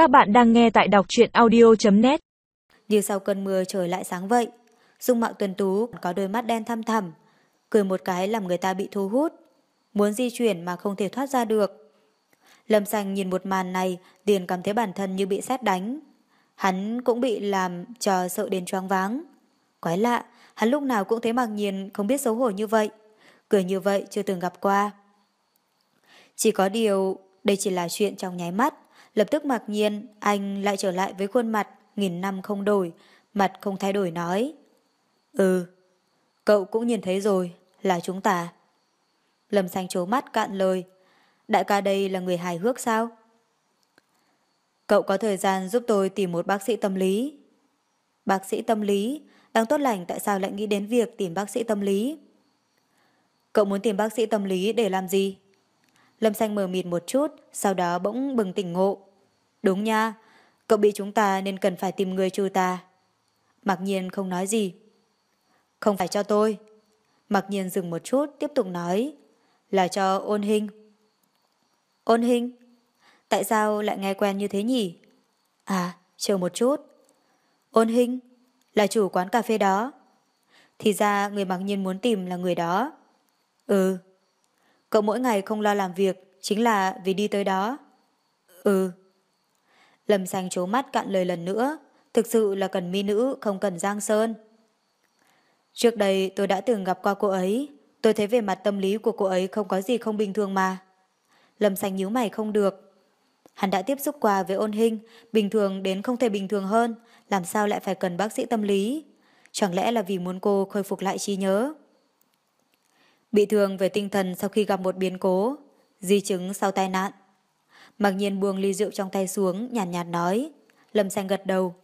Các bạn đang nghe tại đọc truyện audio.net Như sau cơn mưa trời lại sáng vậy. Dung mạo tuần tú có đôi mắt đen thăm thẳm, cười một cái làm người ta bị thu hút. Muốn di chuyển mà không thể thoát ra được. Lâm Sành nhìn một màn này liền cảm thấy bản thân như bị xét đánh. Hắn cũng bị làm cho sợ đến choáng váng. Quái lạ, hắn lúc nào cũng thấy mặc nhiên không biết xấu hổ như vậy. Cười như vậy chưa từng gặp qua. Chỉ có điều, đây chỉ là chuyện trong nháy mắt. Lập tức mặc nhiên, anh lại trở lại với khuôn mặt nghìn năm không đổi, mặt không thay đổi nói. Ừ, cậu cũng nhìn thấy rồi, là chúng ta. Lâm xanh chố mắt cạn lời. Đại ca đây là người hài hước sao? Cậu có thời gian giúp tôi tìm một bác sĩ tâm lý. Bác sĩ tâm lý, đang tốt lành tại sao lại nghĩ đến việc tìm bác sĩ tâm lý? Cậu muốn tìm bác sĩ tâm lý để làm gì? Lâm xanh mờ mịt một chút, sau đó bỗng bừng tỉnh ngộ. Đúng nha, cậu bị chúng ta nên cần phải tìm người trừ ta. Mặc nhiên không nói gì. Không phải cho tôi. Mặc nhiên dừng một chút, tiếp tục nói. Là cho ôn hình. Ôn hình? Tại sao lại nghe quen như thế nhỉ? À, chờ một chút. Ôn hình? Là chủ quán cà phê đó. Thì ra người mặc nhiên muốn tìm là người đó. Ừ. Cậu mỗi ngày không lo làm việc chính là vì đi tới đó. Ừ. Lâm xanh chố mắt cạn lời lần nữa. Thực sự là cần mi nữ, không cần Giang Sơn. Trước đây tôi đã từng gặp qua cô ấy. Tôi thấy về mặt tâm lý của cô ấy không có gì không bình thường mà. Lâm xanh nhíu mày không được. Hắn đã tiếp xúc qua với ôn hình, bình thường đến không thể bình thường hơn, làm sao lại phải cần bác sĩ tâm lý? Chẳng lẽ là vì muốn cô khôi phục lại trí nhớ? Bị thương về tinh thần sau khi gặp một biến cố, di chứng sau tai nạn. Mặc nhiên buông ly rượu trong tay xuống, nhàn nhạt, nhạt nói. Lâm xanh gật đầu.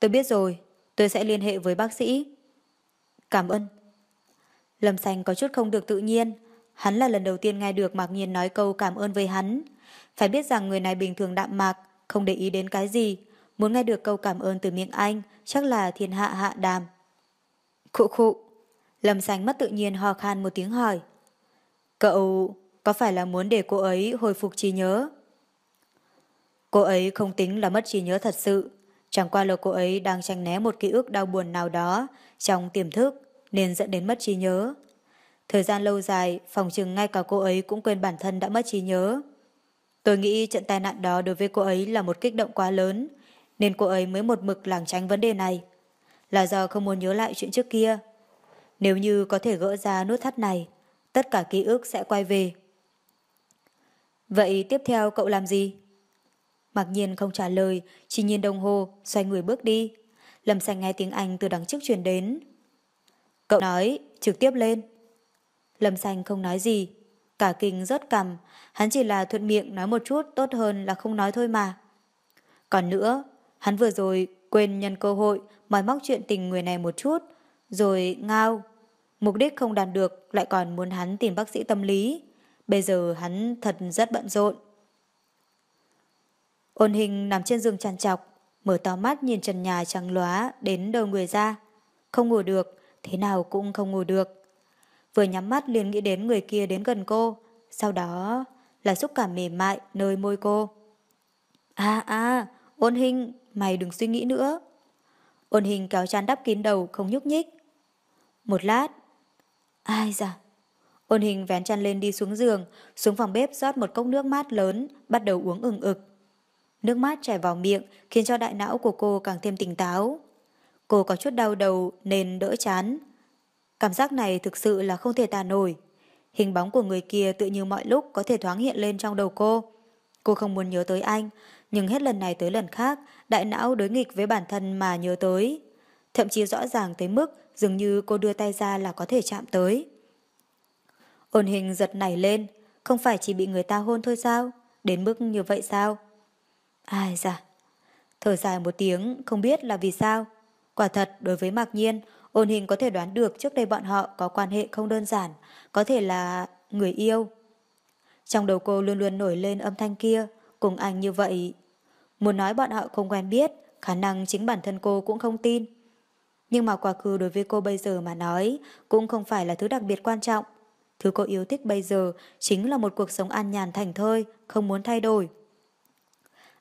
Tôi biết rồi, tôi sẽ liên hệ với bác sĩ. Cảm ơn. Lâm xanh có chút không được tự nhiên. Hắn là lần đầu tiên nghe được Mạc Nhiên nói câu cảm ơn với hắn. Phải biết rằng người này bình thường đạm mạc, không để ý đến cái gì. Muốn nghe được câu cảm ơn từ miệng anh, chắc là thiên hạ hạ đàm. Khụ khụ. Lâm xanh mất tự nhiên ho khan một tiếng hỏi. Cậu có phải là muốn để cô ấy hồi phục trí nhớ? Cô ấy không tính là mất trí nhớ thật sự. Chẳng qua là cô ấy đang tranh né một ký ức đau buồn nào đó trong tiềm thức nên dẫn đến mất trí nhớ. Thời gian lâu dài, phòng chừng ngay cả cô ấy cũng quên bản thân đã mất trí nhớ. Tôi nghĩ trận tai nạn đó đối với cô ấy là một kích động quá lớn, nên cô ấy mới một mực lảng tránh vấn đề này. Là do không muốn nhớ lại chuyện trước kia. Nếu như có thể gỡ ra nút thắt này, tất cả ký ức sẽ quay về. Vậy tiếp theo cậu làm gì? Mặc nhiên không trả lời, chỉ nhìn đồng hồ, xoay người bước đi. Lâm Sành nghe tiếng Anh từ đằng trước truyền đến. Cậu nói, trực tiếp lên. Lâm Sành không nói gì. Cả kinh rớt cầm, hắn chỉ là thuận miệng nói một chút tốt hơn là không nói thôi mà. Còn nữa, hắn vừa rồi quên nhân cơ hội mỏi móc chuyện tình người này một chút, rồi ngao. Mục đích không đạt được lại còn muốn hắn tìm bác sĩ tâm lý. Bây giờ hắn thật rất bận rộn. Ôn hình nằm trên giường tràn trọc, mở to mắt nhìn trần nhà trắng lóa đến đầu người ra. Không ngủ được, thế nào cũng không ngủ được. Vừa nhắm mắt liền nghĩ đến người kia đến gần cô, sau đó là xúc cảm mềm mại nơi môi cô. À à, ôn hình, mày đừng suy nghĩ nữa. Ôn hình kéo chăn đắp kín đầu không nhúc nhích. Một lát. Ai dạ. Ôn hình vén chăn lên đi xuống giường, xuống phòng bếp rót một cốc nước mát lớn, bắt đầu uống ừng ực. Nước mát chảy vào miệng khiến cho đại não của cô càng thêm tỉnh táo. Cô có chút đau đầu nên đỡ chán. Cảm giác này thực sự là không thể tà nổi. Hình bóng của người kia tự như mọi lúc có thể thoáng hiện lên trong đầu cô. Cô không muốn nhớ tới anh, nhưng hết lần này tới lần khác, đại não đối nghịch với bản thân mà nhớ tới. Thậm chí rõ ràng tới mức dường như cô đưa tay ra là có thể chạm tới. Ôn hình giật nảy lên, không phải chỉ bị người ta hôn thôi sao? Đến mức như vậy sao? Ai da, thở dài một tiếng không biết là vì sao. Quả thật đối với Mạc Nhiên, ôn hình có thể đoán được trước đây bọn họ có quan hệ không đơn giản, có thể là người yêu. Trong đầu cô luôn luôn nổi lên âm thanh kia, cùng anh như vậy. Muốn nói bọn họ không quen biết, khả năng chính bản thân cô cũng không tin. Nhưng mà quá khứ đối với cô bây giờ mà nói cũng không phải là thứ đặc biệt quan trọng. Thứ cô yêu thích bây giờ chính là một cuộc sống an nhàn thành thơi, không muốn thay đổi.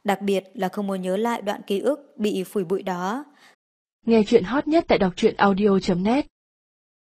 Đặc biệt là không muốn nhớ lại đoạn ký ức bị phủi bụi đó. Nghe chuyện hot nhất tại đọc truyện audio.net